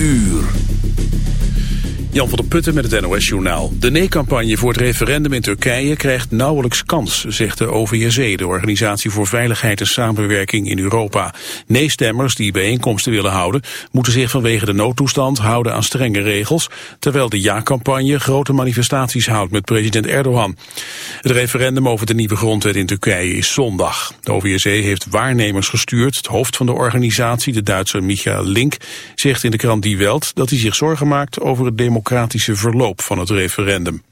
Uur. Jan van der Putten met het NOS-journaal. De nee-campagne voor het referendum in Turkije krijgt nauwelijks kans, zegt de OVSE, de Organisatie voor Veiligheid en Samenwerking in Europa. Nee-stemmers die bijeenkomsten willen houden, moeten zich vanwege de noodtoestand houden aan strenge regels, terwijl de ja-campagne grote manifestaties houdt met president Erdogan. Het referendum over de nieuwe grondwet in Turkije is zondag. De OVSE heeft waarnemers gestuurd. Het hoofd van de organisatie, de Duitse Michael Link, zegt in de krant Die Welt dat hij zich zorgen maakt over het democratie democratische verloop van het referendum.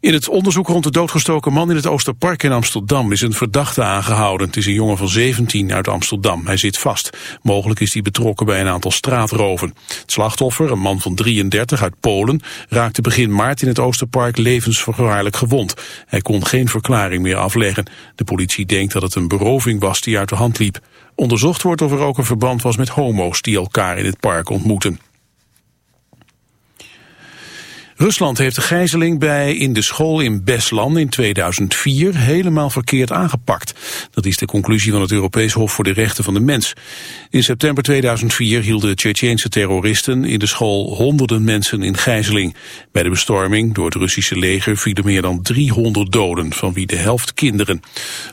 In het onderzoek rond de doodgestoken man in het Oosterpark in Amsterdam is een verdachte aangehouden. Het is een jongen van 17 uit Amsterdam. Hij zit vast. Mogelijk is hij betrokken bij een aantal straatroven. Het slachtoffer, een man van 33 uit Polen, raakte begin maart in het Oosterpark levensverwaarlijk gewond. Hij kon geen verklaring meer afleggen. De politie denkt dat het een beroving was die uit de hand liep. Onderzocht wordt of er ook een verband was met homo's die elkaar in het park ontmoeten. Rusland heeft de gijzeling bij in de school in Beslan in 2004 helemaal verkeerd aangepakt. Dat is de conclusie van het Europees Hof voor de Rechten van de Mens. In september 2004 hielden Tsjetsjeense terroristen in de school honderden mensen in gijzeling. Bij de bestorming door het Russische leger vielen meer dan 300 doden, van wie de helft kinderen.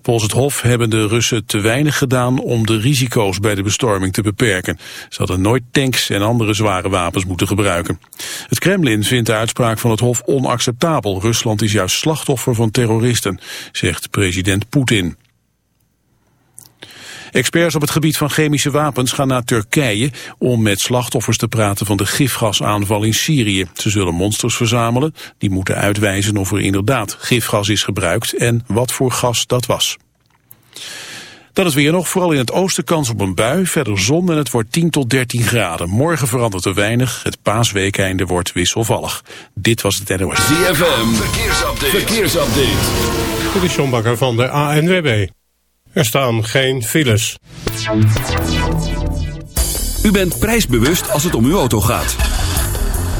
Volgens het Hof hebben de Russen te weinig gedaan om de risico's bij de bestorming te beperken. Ze hadden nooit tanks en andere zware wapens moeten gebruiken. Het Kremlin vindt de uitspraak uitspraak van het Hof onacceptabel. Rusland is juist slachtoffer van terroristen, zegt president Poetin. Experts op het gebied van chemische wapens gaan naar Turkije om met slachtoffers te praten van de gifgasaanval in Syrië. Ze zullen monsters verzamelen, die moeten uitwijzen of er inderdaad gifgas is gebruikt en wat voor gas dat was. Dan is weer nog vooral in het oosten kans op een bui, verder zon en het wordt 10 tot 13 graden. Morgen verandert er weinig, het paasweekeinde wordt wisselvallig. Dit was het NOS. ZFM, verkeersupdate. verkeersupdate. Dit is van de ANWB. Er staan geen files. U bent prijsbewust als het om uw auto gaat.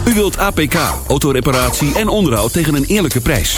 U wilt APK, autoreparatie en onderhoud tegen een eerlijke prijs.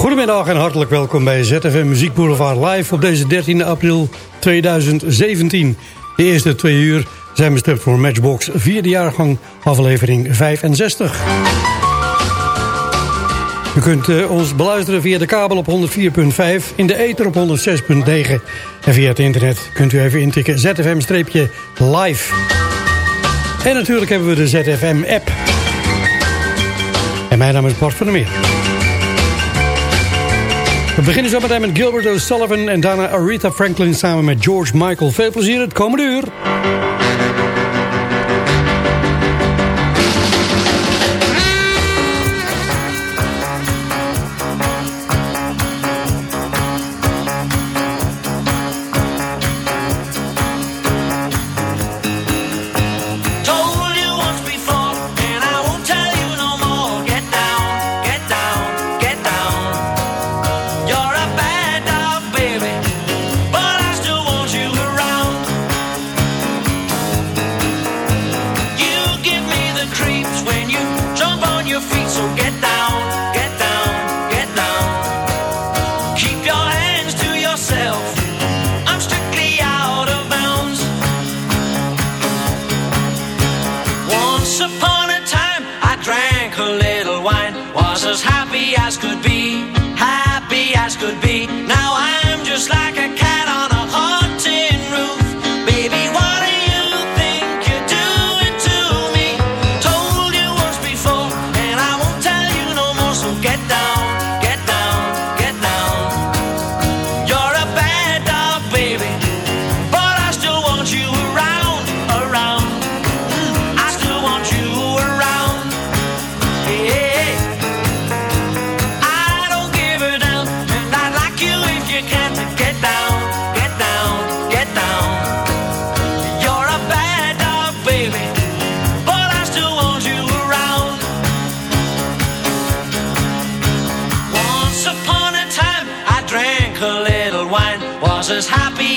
Goedemiddag en hartelijk welkom bij ZFM Muziek Boulevard live op deze 13 april 2017. De eerste twee uur zijn bestemd voor Matchbox vierde jaargang aflevering 65. U kunt eh, ons beluisteren via de kabel op 104.5, in de ether op 106.9 en via het internet kunt u even intikken zfm-live. En natuurlijk hebben we de ZFM-app. En mijn naam is Bart van der Meer. We beginnen zo meteen met Gilbert O'Sullivan en daarna Aretha Franklin samen met George Michael. Veel plezier het komende uur.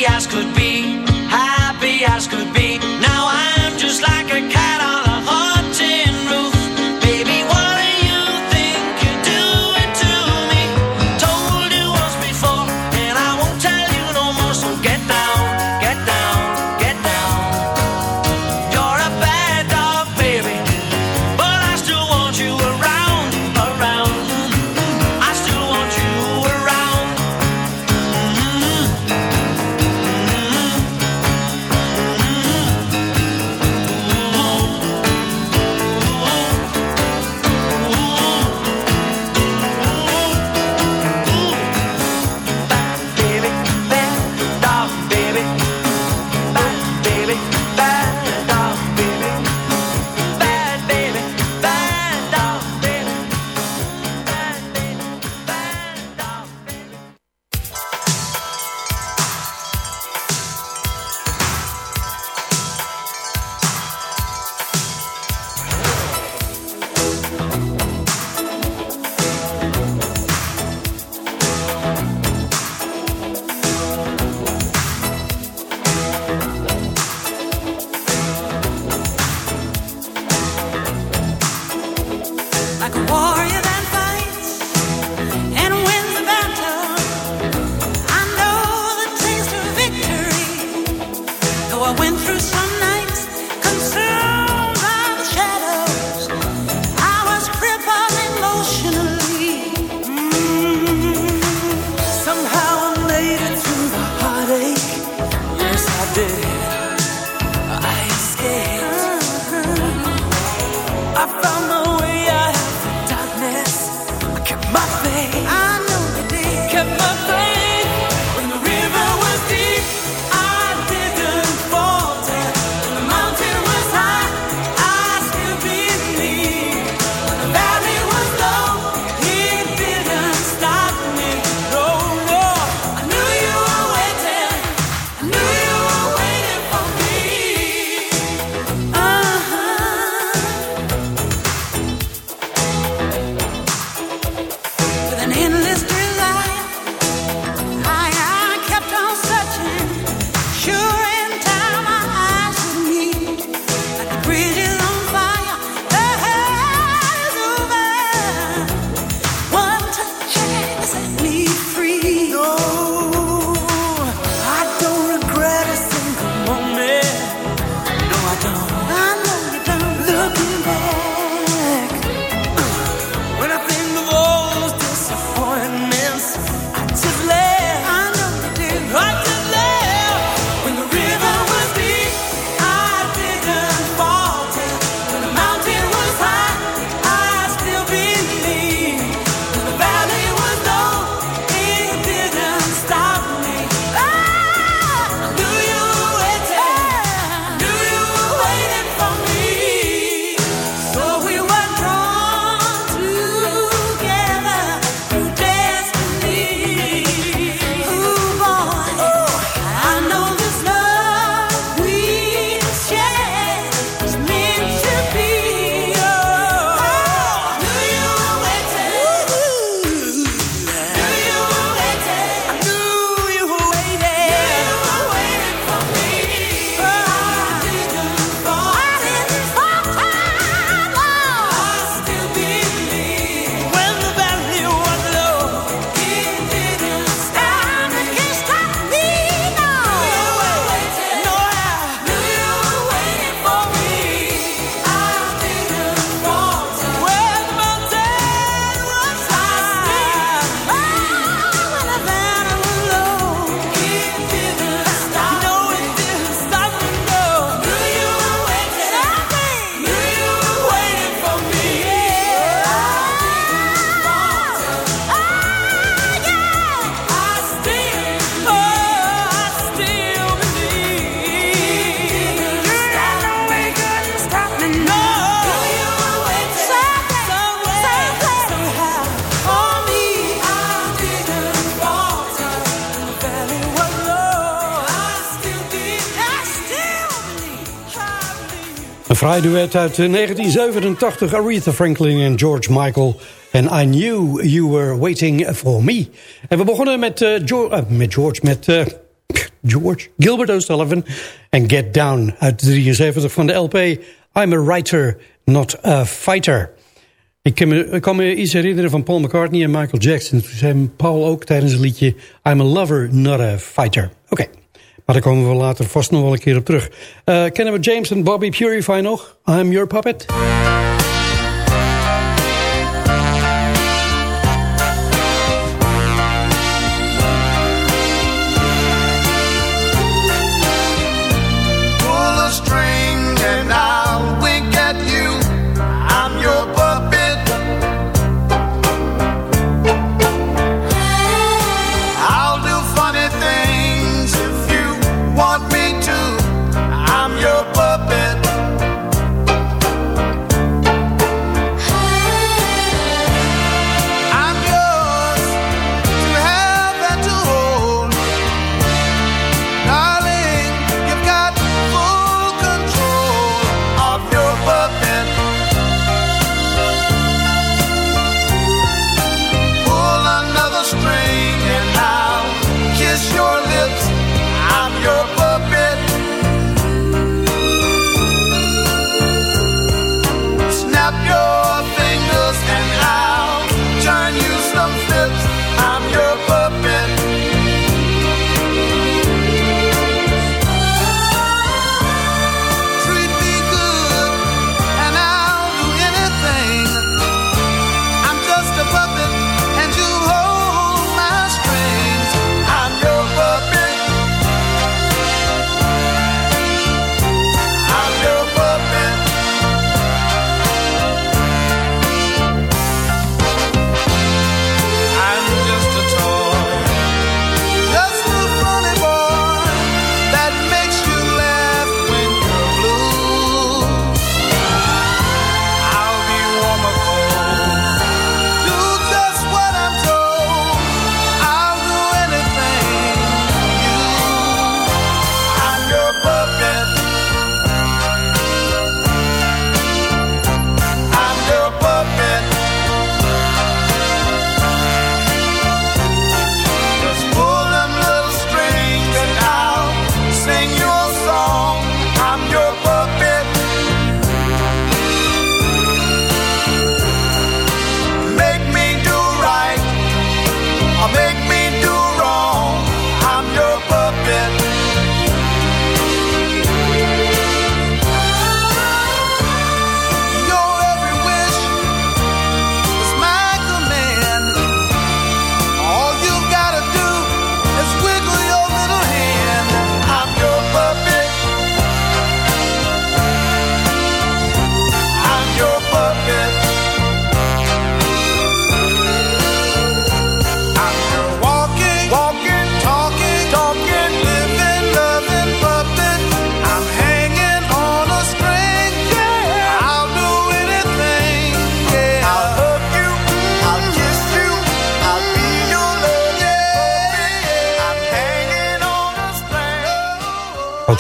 as could be. fraai duet uit 1987. Eh, Aretha Franklin en George Michael. En I knew you were waiting for me. En we begonnen met, George, eh, eh, met George... Met, George Gilbert O'Sullivan. En Get Down uit 73 van de LP. I'm a writer, not a fighter. Ik kan, me, iets herinneren van Paul McCartney en Michael Jackson. Toen zei Paul ook tijdens het liedje... I'm a lover, not a fighter. Oké. Maar daar komen we later vast nog wel een keer op terug. Eh, kennen we James en Bobby Purify nog? I'm Your Puppet.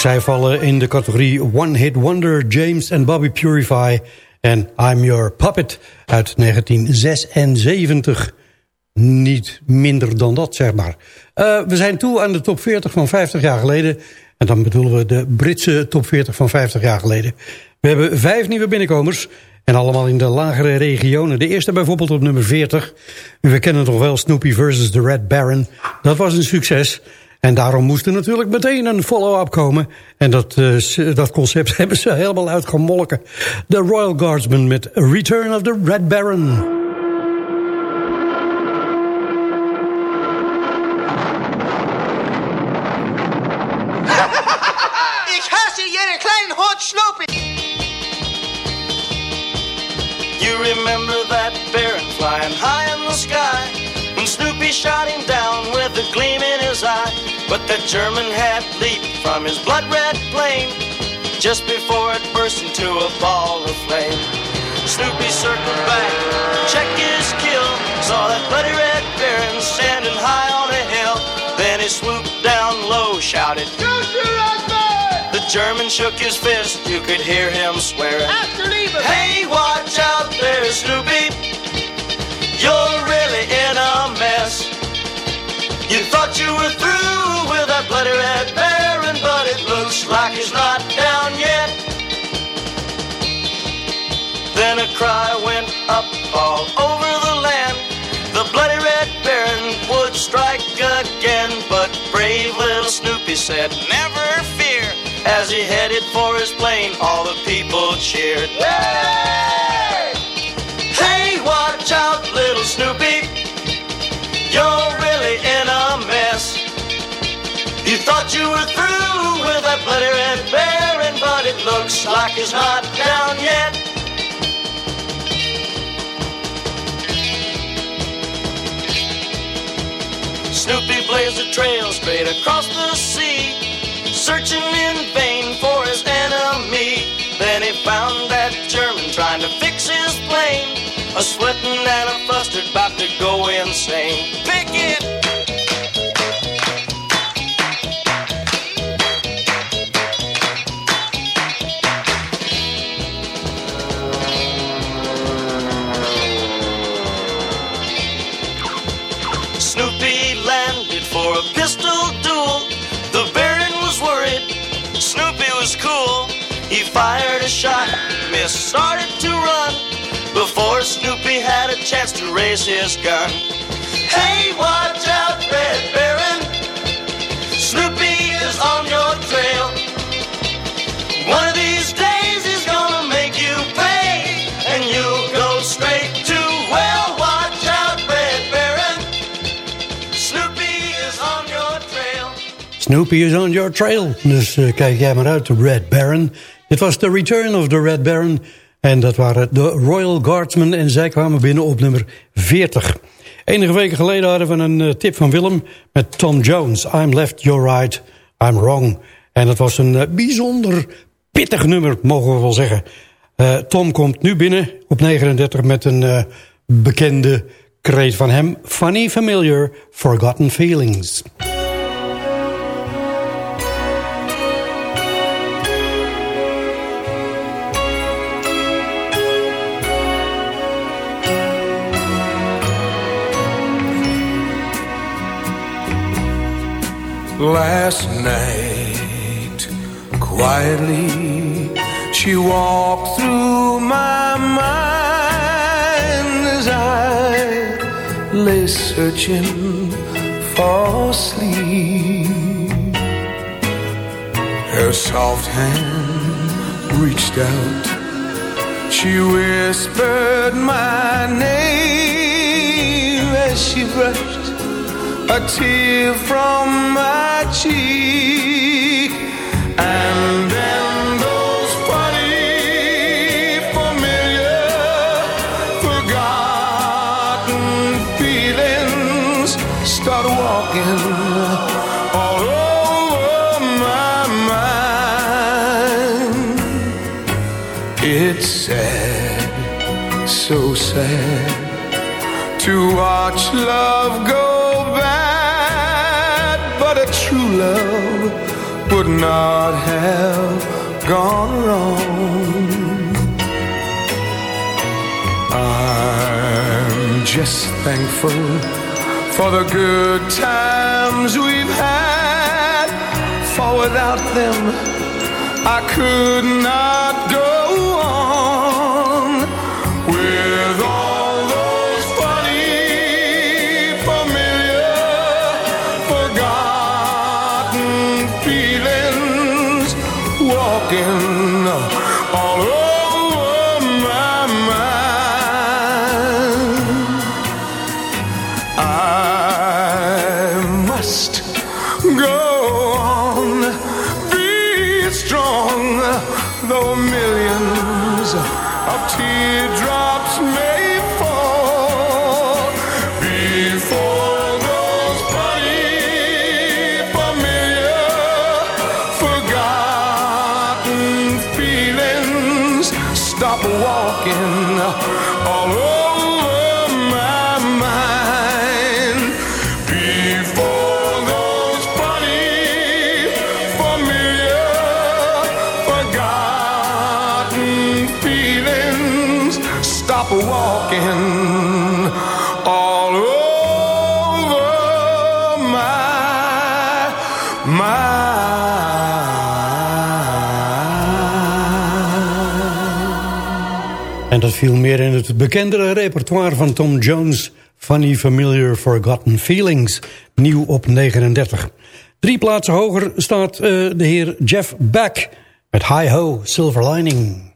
zij vallen in de categorie One Hit Wonder, James en Bobby Purify en I'm Your Puppet uit 1976. Niet minder dan dat, zeg maar. Eh, we zijn toe aan de top 40 van 50 jaar geleden. En dan bedoelen we de Britse top 40 van 50 jaar geleden. We hebben vijf nieuwe binnenkomers. En allemaal in de lagere regionen. De eerste bijvoorbeeld op nummer 40. We kennen toch wel Snoopy versus The Red Baron. Dat was een succes. En daarom moest er natuurlijk meteen een follow-up komen. En dat, eh, dat concept hebben ze helemaal uitgemolken. The Royal Guardsmen met Return of the Red Baron. German hat leaped from his blood red plane just before it burst into a ball of flame. Snoopy circled back, checked his kill, saw that bloody red Baron standing high on a hill. Then he swooped down low, shouted, Don't you The German shook his fist, you could hear him swearing, After leaving. Hey, watch out there, Snoopy. You're really in a mess. You thought you were through bloody red baron, but it looks like he's not down yet. Then a cry went up all over the land. The bloody red baron would strike again, but brave little Snoopy said, Never fear. As he headed for his plane, all the people cheered. Yeah! glittery bearing, but it looks like it's not down yet. Snoopy blazed a trail straight across the sea, searching in vain for his enemy. Then he found that German trying to fix his plane, a sweating and a flustered, about to go insane. Snoopy had a chance to raise his gun. Hey, watch out, Red Baron! Snoopy is on your trail. One of these days he's gonna make you pay, and you'll go straight to well. Watch out, Red Baron! Snoopy is on your trail. Snoopy is on your trail. Dus uh, kijk jij maar uit, Red Baron. It was The Return of the Red Baron. En dat waren de Royal Guardsmen en zij kwamen binnen op nummer 40. Enige weken geleden hadden we een eh, tip van Willem met Tom Jones. I'm left, you're right, I'm wrong. En dat was een eh, bijzonder pittig nummer, mogen we wel zeggen. Eh, Tom komt nu binnen op 39 met een bekende kreet van hem. Funny Familiar, Forgotten Feelings. Last night, quietly, she walked through my mind as I lay searching for sleep. Her soft hand reached out, she whispered my name as she brushed a tear from my cheek. And then those funny, familiar, forgotten feelings start walking all over my mind. It's sad, so sad to watch love go. would not have gone wrong. I'm just thankful for the good times we've had, for without them, I could not stop walking all over. Veel meer in het bekendere repertoire van Tom Jones... Funny Familiar Forgotten Feelings, nieuw op 39. Drie plaatsen hoger staat eh, de heer Jeff Beck met Hi Ho Silver Lining.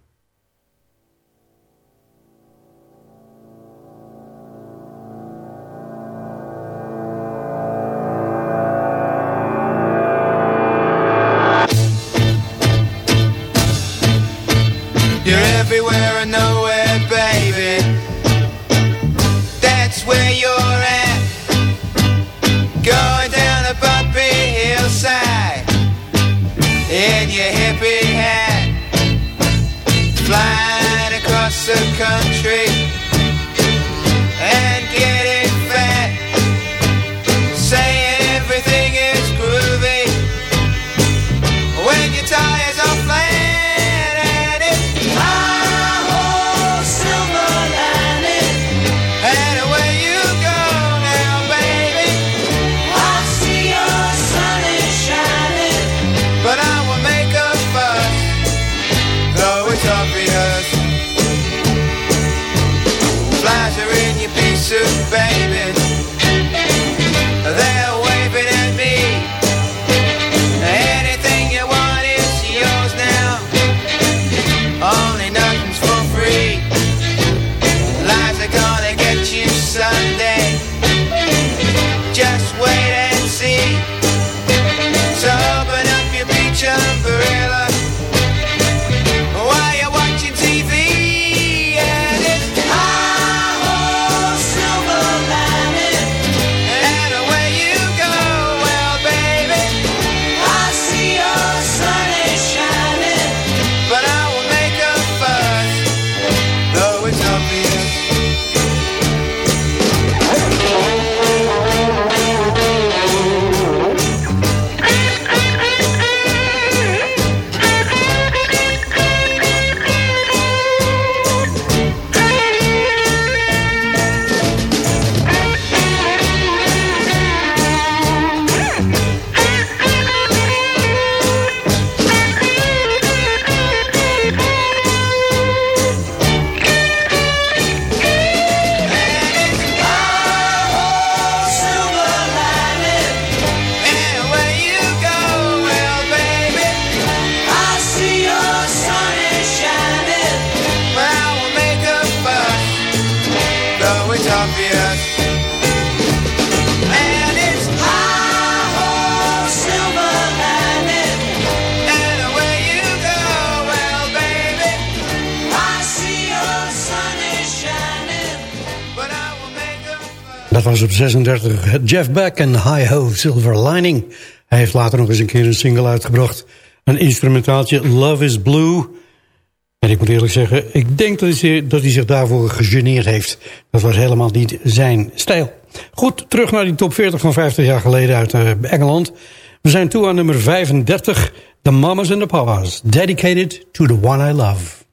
36, Jeff Beck en High Ho Silver Lining. Hij heeft later nog eens een keer een single uitgebracht. Een instrumentaaltje, Love is Blue. En ik moet eerlijk zeggen, ik denk dat hij, dat hij zich daarvoor gegeneerd heeft. Dat was helemaal niet zijn stijl. Goed, terug naar die top 40 van 50 jaar geleden uit eh, Engeland. We zijn toe aan nummer 35, The Mamas and the Papas. Dedicated to the one I love.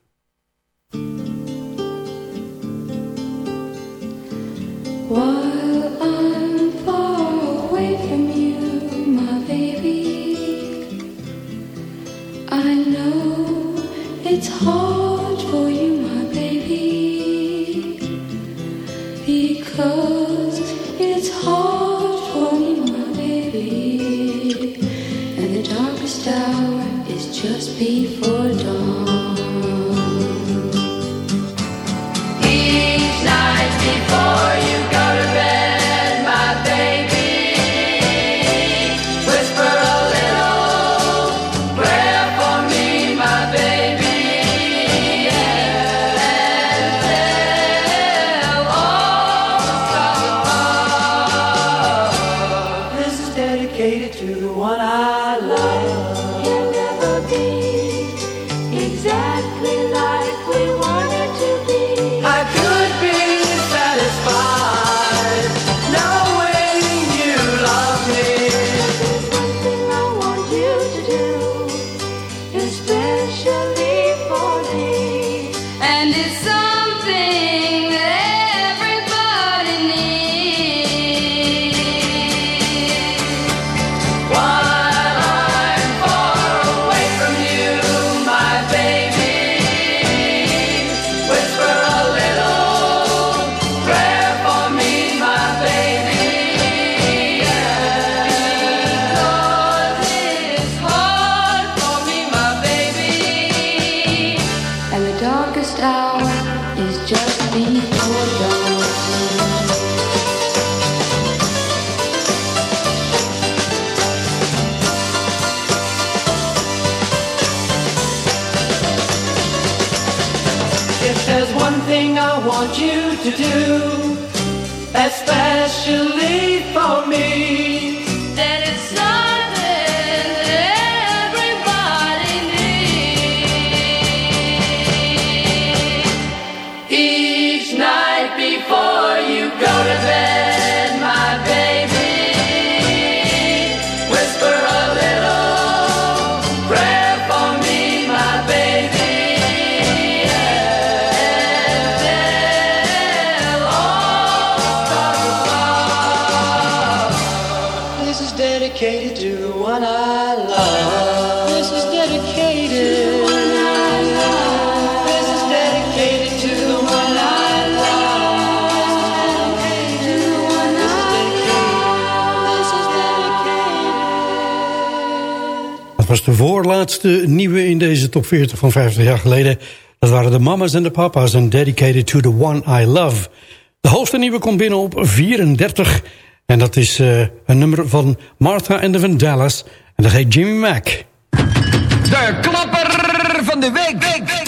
do voorlaatste nieuwe in deze top 40 van 50 jaar geleden. Dat waren de Mamas en de Papa's en Dedicated to the One I Love. De hoogste nieuwe komt binnen op 34. En dat is eh, een nummer van Martha and the Vandellas. En dat heet Jimmy Mac. De klapper van de week. week, week.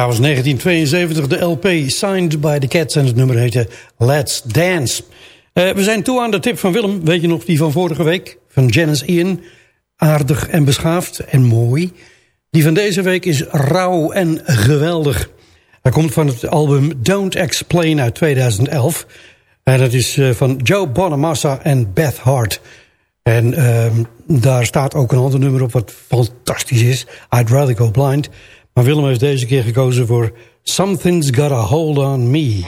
Ja, was 1972 de LP Signed by the Cats en het nummer heette Let's Dance. Eh, we zijn toe aan de tip van Willem, weet je nog, die van vorige week, van Janice Ian. Aardig en beschaafd en mooi. Die van deze week is rauw en geweldig. Hij komt van het album Don't Explain uit 2011. En dat is eh, van Joe Bonamassa en Beth Hart. En ehm, daar staat ook een ander nummer op wat fantastisch is. I'd Rather Go Blind. Maar Willem heeft deze keer gekozen voor Something's Got a Hold on Me.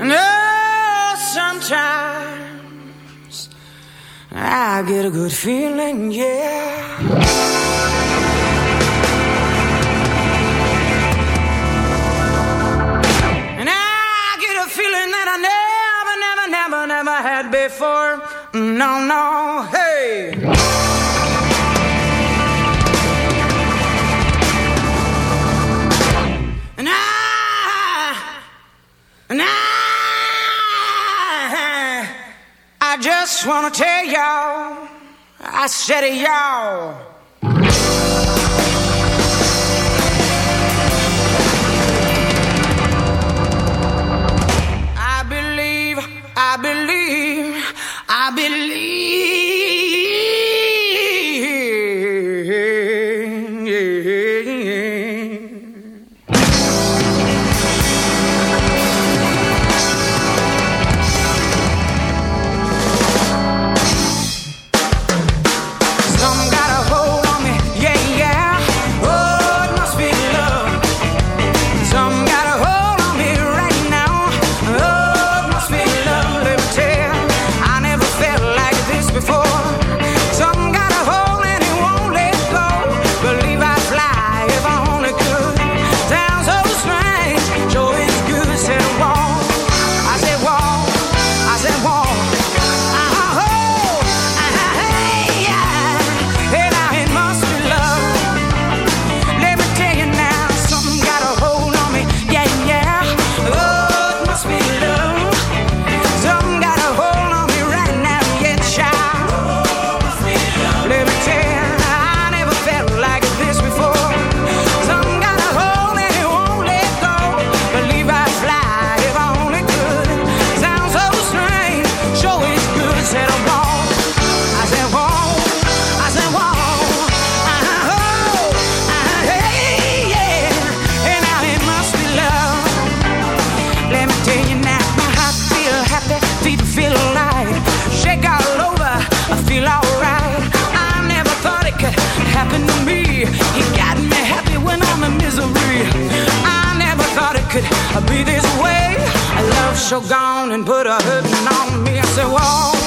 Oh, sometimes I get a good feeling, yeah. feeling that I never never never never had before. Mm, no, no, hey. just wanna tell y'all, I said it, y'all. I believe, I believe, I believe. you're gone and put a hurtin' on me. I said, whoa.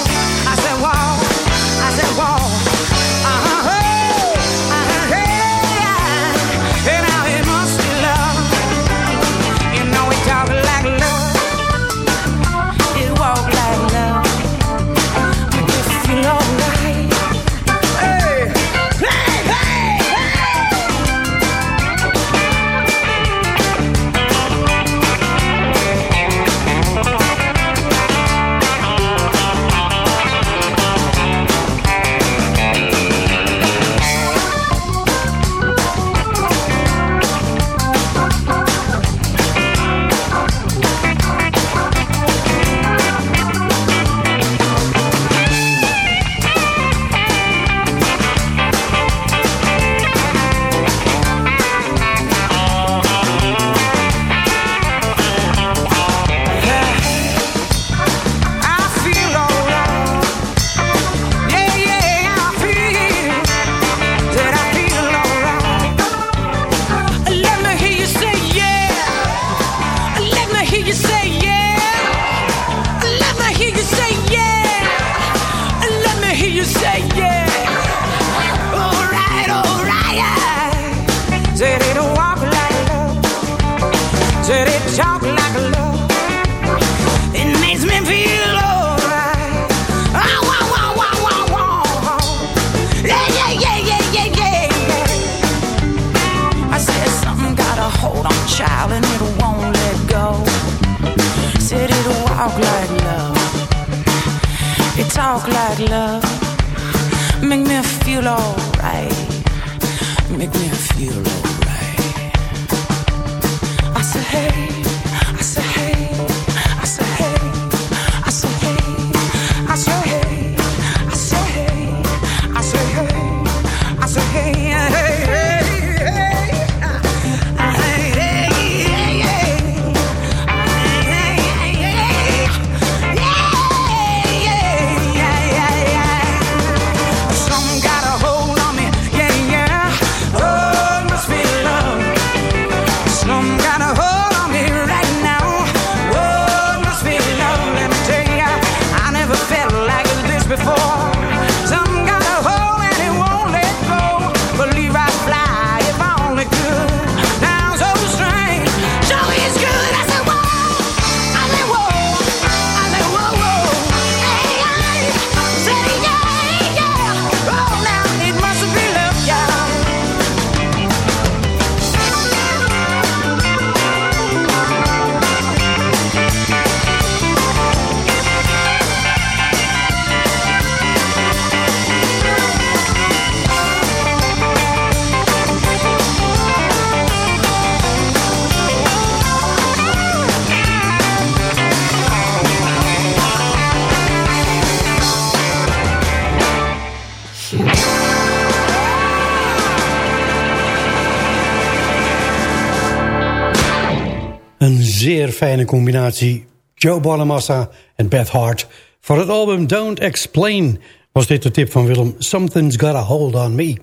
fijne combinatie. Joe Bonamassa en Beth Hart. Voor het album Don't Explain was dit de tip van Willem. Something's got a hold on me.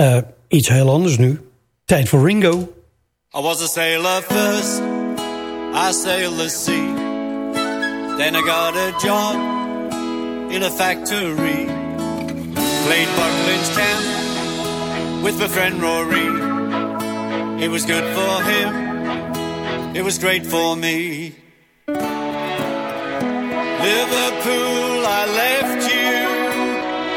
Uh, iets heel anders nu. Tijd voor Ringo. I was a sailor first. I sailed the sea. Then I got a job in a factory. Played Buckland's Camp with my friend Rory. It was good for him. it was great for me. Liverpool, I left you,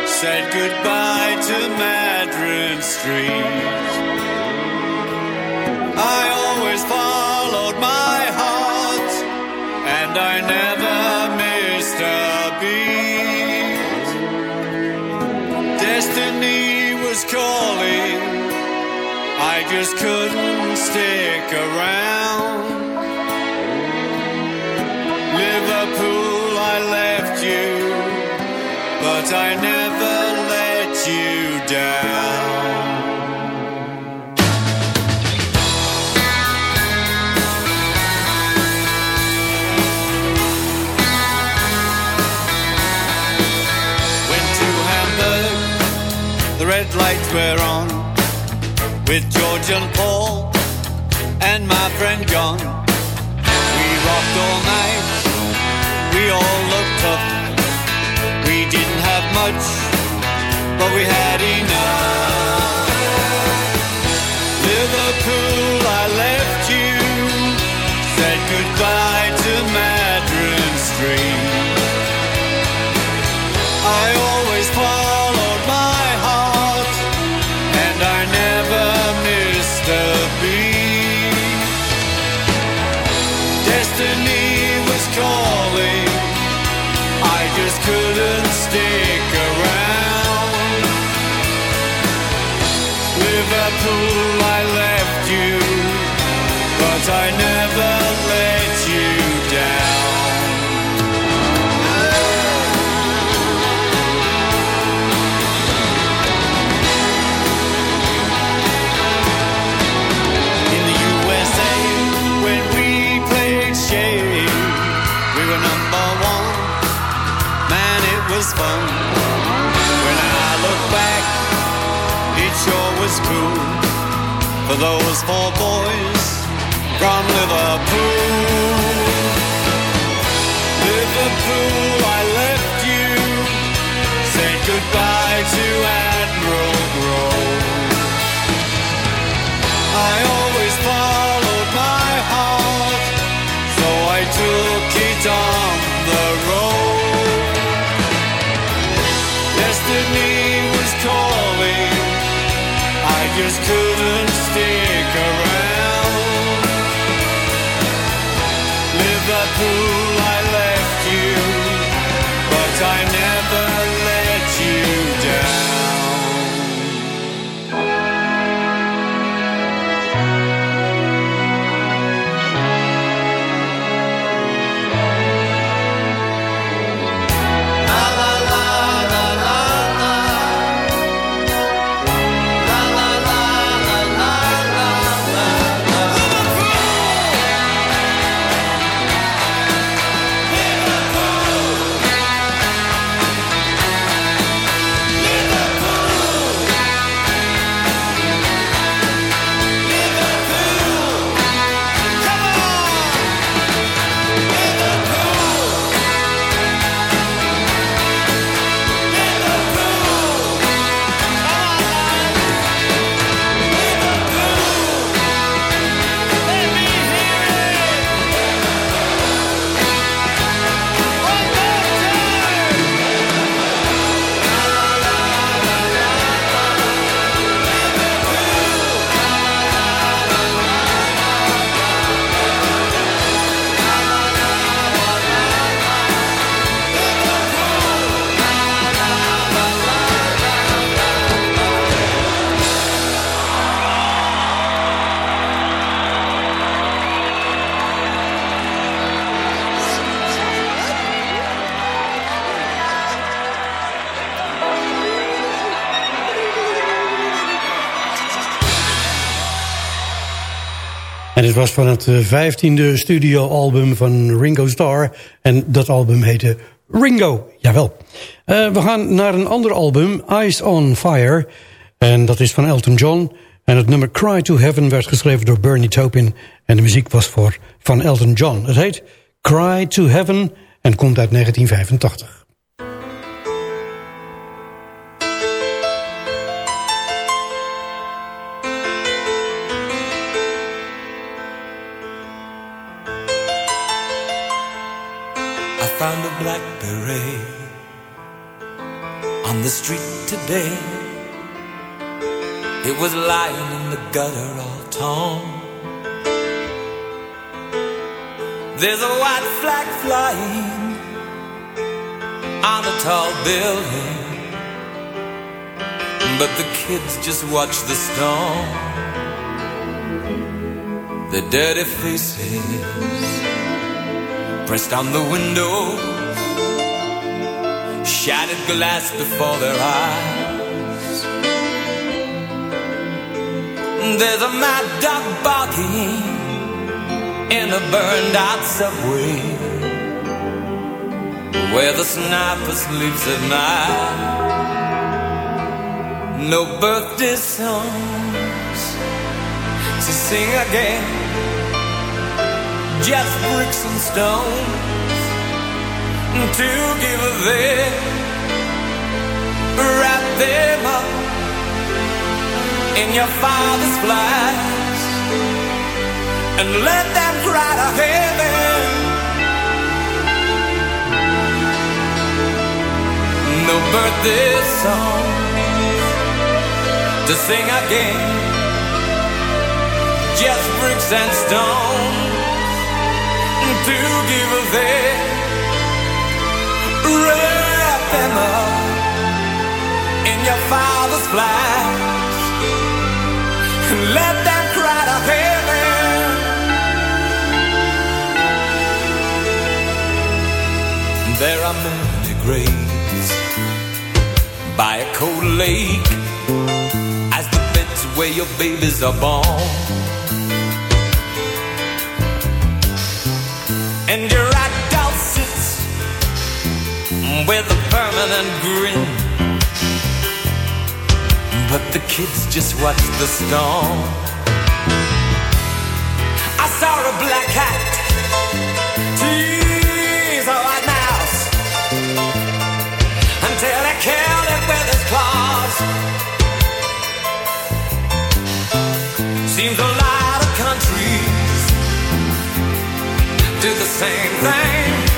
said goodbye to Madryn Street. I always followed my heart, and I never missed a beat. Destiny was calling, I just couldn't stick around. I never let you down. the red lights were on with George and Paul and my friend John. We rocked all night, we all looked up. but we had enough. Liverpool. fun. When I look back, it sure was cool for those four boys from Liverpool. Liverpool, I left you. Said goodbye to Admiral Grove. I En dit was van het eh, vijftiende studioalbum van Ringo Starr. En dat album heette Ringo, jawel. Uh, we gaan naar een ander album, Eyes on Fire. En dat is van Elton John. En het nummer Cry to Heaven werd geschreven door Bernie Taupin. En de muziek was voor van Elton John. Het heet Cry to Heaven en komt uit 1985. the street today. It was lying in the gutter all torn. There's a white flag flying on a tall building, but the kids just watch the storm. Their dirty faces pressed on the windows shattered glass before their eyes. There's a mad dog barking in a burned out subway where the sniper sleeps at night. No birthday songs to sing again, just bricks and stones to give them, wrap them up in your father's flags, and let them cry to heaven. No birthday song to sing again, just bricks and stones to give them. Wrap them up in your father's flags and let them cry to heaven. There are many graves by a cold lake as the beds where your babies are born. and grin. But the kids just watch the storm. I saw a black cat, tease a white mouse, until killed it with claws. Seems a lot of countries do the same thing.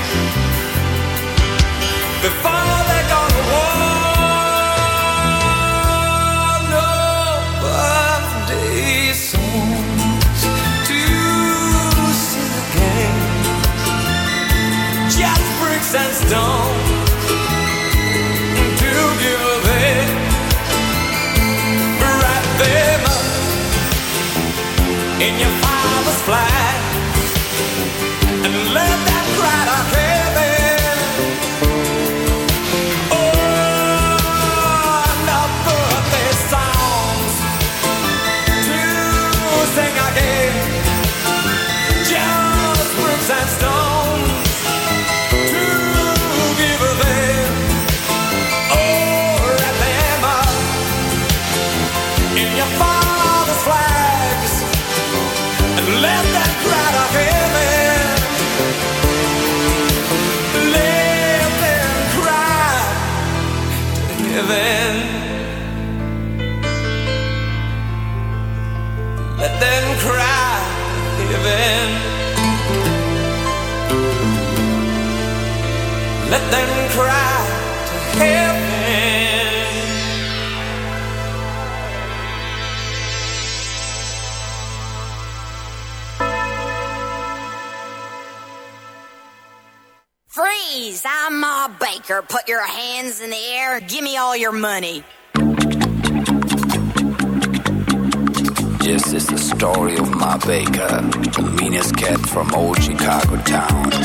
Let them cry to heaven. Freeze! I'm Ma Baker. Put your hands in the air. Give me all your money. This is the story of Ma Baker, the meanest cat from old Chicago town.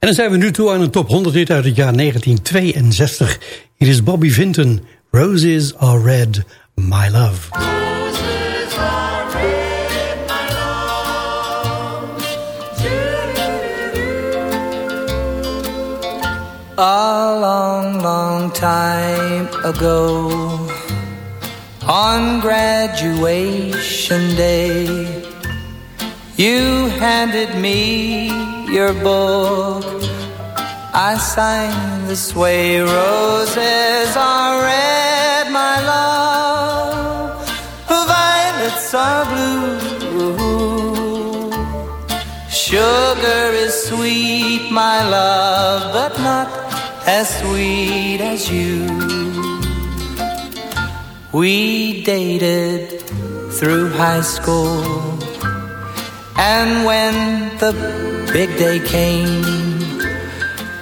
En dan zijn we nu toe aan een top 100 hit uit het jaar 1962. Hier is Bobby Vinton, Roses Are Red, My Love. A long, long time ago On graduation day You handed me your book. I sign this way, roses are red, my love, violets are blue. Sugar is sweet, my love, but not as sweet as you. We dated through high school and when the big day came,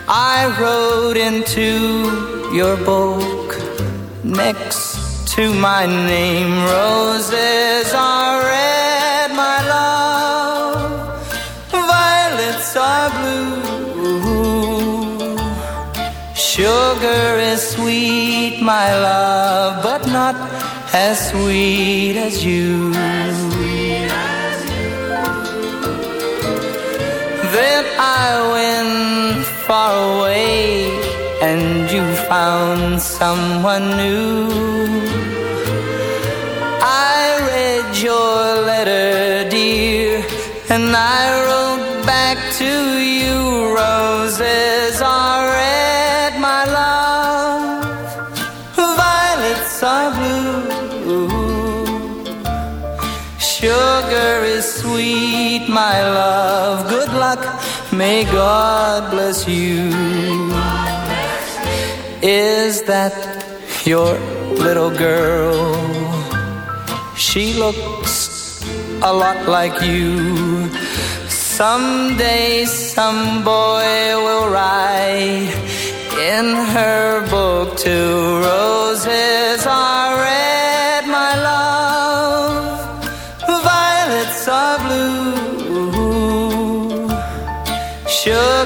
I wrote into your book next to my name. Roses are red, my love, violets are blue. Sugar is sweet, my love, but not as sweet as you. I went far away and you found someone new. I read your letter, dear, and I wrote back to you. Roses are red, my love, violets are blue. Sugar is sweet, my love May God bless you. Is that your little girl? She looks a lot like you. Someday some boy will write in her book two roses are red.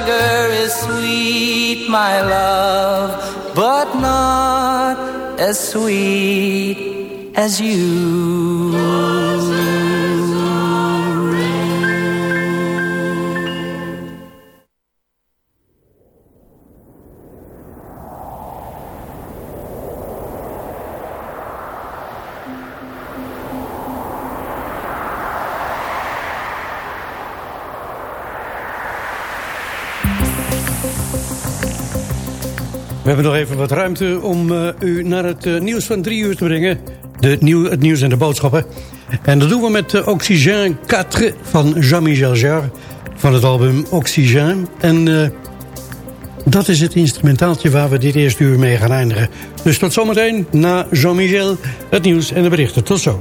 sugar is sweet, my love, but not as sweet as you. We hebben nog even wat ruimte om eh, u naar het eh, nieuws van drie uur te brengen. De, nieuw, het nieuws en de boodschappen. En dat doen we met uh, eh, Oxygène 4 van Jean-Michel Jarre. Van het album Oxygène. En dat is het instrumentaaltje waar we dit eerste uur mee gaan eindigen. Dus tot zometeen na Jean-Michel, het nieuws en de berichten. Tot zo.